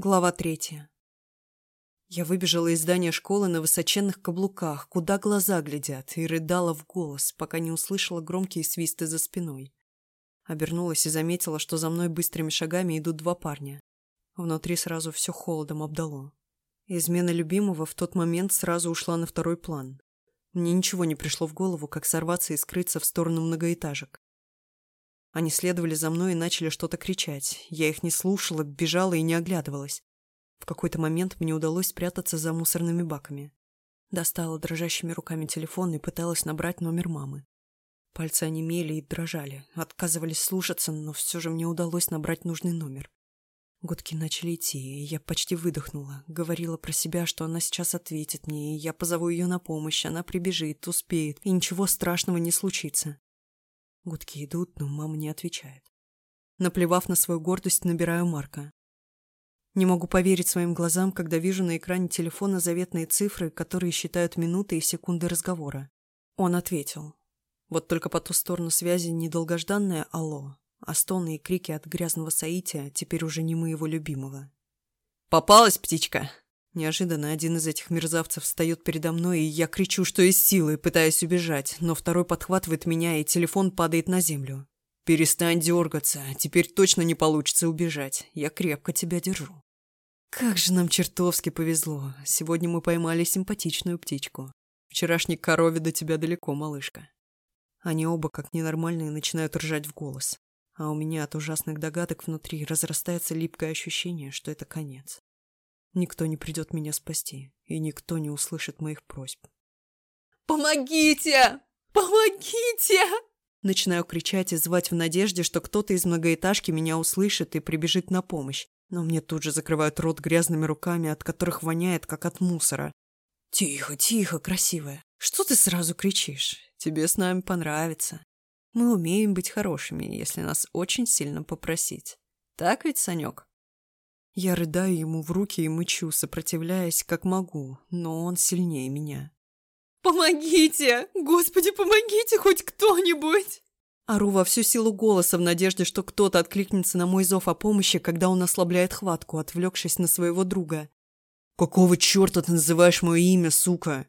Глава третья. Я выбежала из здания школы на высоченных каблуках, куда глаза глядят, и рыдала в голос, пока не услышала громкие свисты за спиной. Обернулась и заметила, что за мной быстрыми шагами идут два парня. Внутри сразу все холодом обдало. Измена любимого в тот момент сразу ушла на второй план. Мне ничего не пришло в голову, как сорваться и скрыться в сторону многоэтажек. Они следовали за мной и начали что-то кричать. Я их не слушала, бежала и не оглядывалась. В какой-то момент мне удалось спрятаться за мусорными баками. Достала дрожащими руками телефон и пыталась набрать номер мамы. Пальцы онемели и дрожали, отказывались слушаться, но все же мне удалось набрать нужный номер. Гудки начали идти, и я почти выдохнула. Говорила про себя, что она сейчас ответит мне, и я позову ее на помощь, она прибежит, успеет, и ничего страшного не случится. Гудки идут, но мама не отвечает. Наплевав на свою гордость, набираю Марка. Не могу поверить своим глазам, когда вижу на экране телефона заветные цифры, которые считают минуты и секунды разговора. Он ответил. Вот только по ту сторону связи недолгожданное «Алло», а стоны и крики от грязного соития теперь уже не моего любимого. «Попалась, птичка!» Неожиданно один из этих мерзавцев встает передо мной, и я кричу, что из силы, пытаясь убежать, но второй подхватывает меня, и телефон падает на землю. «Перестань дергаться, теперь точно не получится убежать. Я крепко тебя держу». Как же нам чертовски повезло. Сегодня мы поймали симпатичную птичку. Вчерашний корове до тебя далеко, малышка. Они оба, как ненормальные, начинают ржать в голос а у меня от ужасных догадок внутри разрастается липкое ощущение, что это конец. Никто не придет меня спасти, и никто не услышит моих просьб. «Помогите! Помогите!» Начинаю кричать и звать в надежде, что кто-то из многоэтажки меня услышит и прибежит на помощь, но мне тут же закрывают рот грязными руками, от которых воняет, как от мусора. «Тихо, тихо, красивая. Что ты сразу кричишь? Тебе с нами понравится. Мы умеем быть хорошими, если нас очень сильно попросить. Так ведь, Санек? Я рыдаю ему в руки и мычу, сопротивляясь, как могу, но он сильнее меня. «Помогите! Господи, помогите хоть кто-нибудь!» Ору во всю силу голоса в надежде, что кто-то откликнется на мой зов о помощи, когда он ослабляет хватку, отвлекшись на своего друга. «Какого черта ты называешь мое имя, сука?»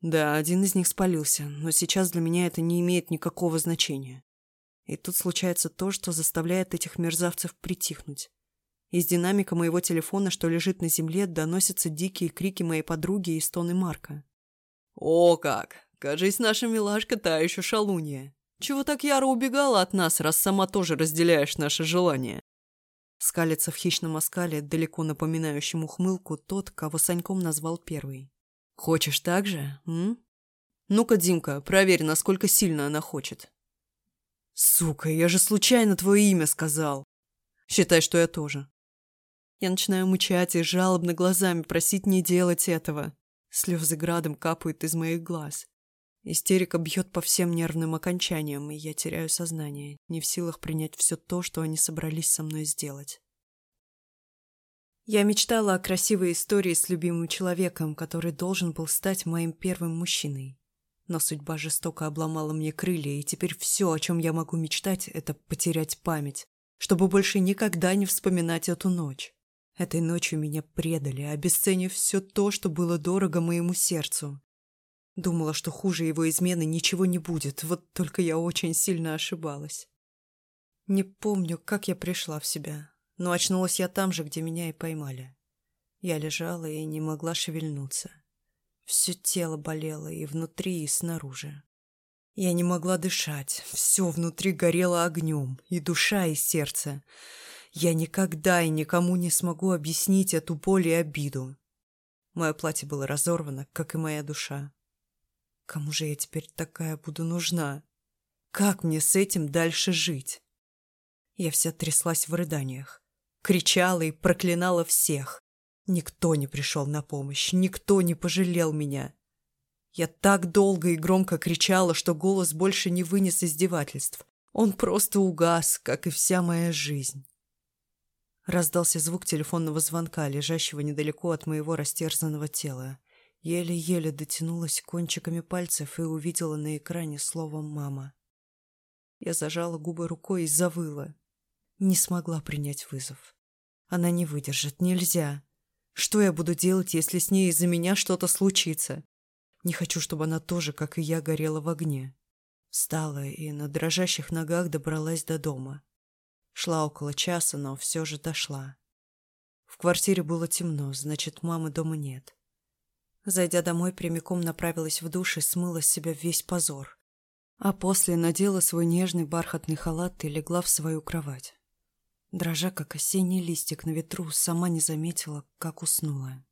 Да, один из них спалился, но сейчас для меня это не имеет никакого значения. И тут случается то, что заставляет этих мерзавцев притихнуть. Из динамика моего телефона, что лежит на земле, доносятся дикие крики моей подруги и стоны Марка. «О как! Кажись, наша милашка та еще шалунья. Чего так яро убегала от нас, раз сама тоже разделяешь наше желание?» Скалится в хищном оскале, далеко напоминающем ухмылку, тот, кого Саньком назвал первый. Хочешь так же, м? Ну-ка, Димка, проверь, насколько сильно она хочет. Сука, я же случайно твое имя сказал. Считай, что я тоже. Я начинаю мычать и жалобно глазами просить не делать этого. Слезы градом капают из моих глаз. Истерика бьет по всем нервным окончаниям, и я теряю сознание, не в силах принять все то, что они собрались со мной сделать. Я мечтала о красивой истории с любимым человеком, который должен был стать моим первым мужчиной. Но судьба жестоко обломала мне крылья, и теперь все, о чем я могу мечтать, это потерять память, чтобы больше никогда не вспоминать эту ночь. Этой ночью меня предали, обесценив все то, что было дорого моему сердцу. Думала, что хуже его измены ничего не будет, вот только я очень сильно ошибалась. Не помню, как я пришла в себя, но очнулась я там же, где меня и поймали. Я лежала и не могла шевельнуться. Все тело болело и внутри, и снаружи. Я не могла дышать, все внутри горело огнем, и душа, и сердце. Я никогда и никому не смогу объяснить эту боль и обиду. Мое платье было разорвано, как и моя душа. Кому же я теперь такая буду нужна? Как мне с этим дальше жить? Я вся тряслась в рыданиях кричала и проклинала всех. Никто не пришел на помощь, никто не пожалел меня. Я так долго и громко кричала, что голос больше не вынес издевательств. Он просто угас, как и вся моя жизнь. Раздался звук телефонного звонка, лежащего недалеко от моего растерзанного тела. Еле-еле дотянулась кончиками пальцев и увидела на экране слово «мама». Я зажала губы рукой и завыла. Не смогла принять вызов. Она не выдержит, нельзя. Что я буду делать, если с ней из-за меня что-то случится? Не хочу, чтобы она тоже, как и я, горела в огне. Встала и на дрожащих ногах добралась до дома. Шла около часа, но все же дошла. В квартире было темно, значит, мамы дома нет. Зайдя домой, прямиком направилась в душ и смыла с себя весь позор. А после надела свой нежный бархатный халат и легла в свою кровать. Дрожа, как осенний листик на ветру, сама не заметила, как уснула.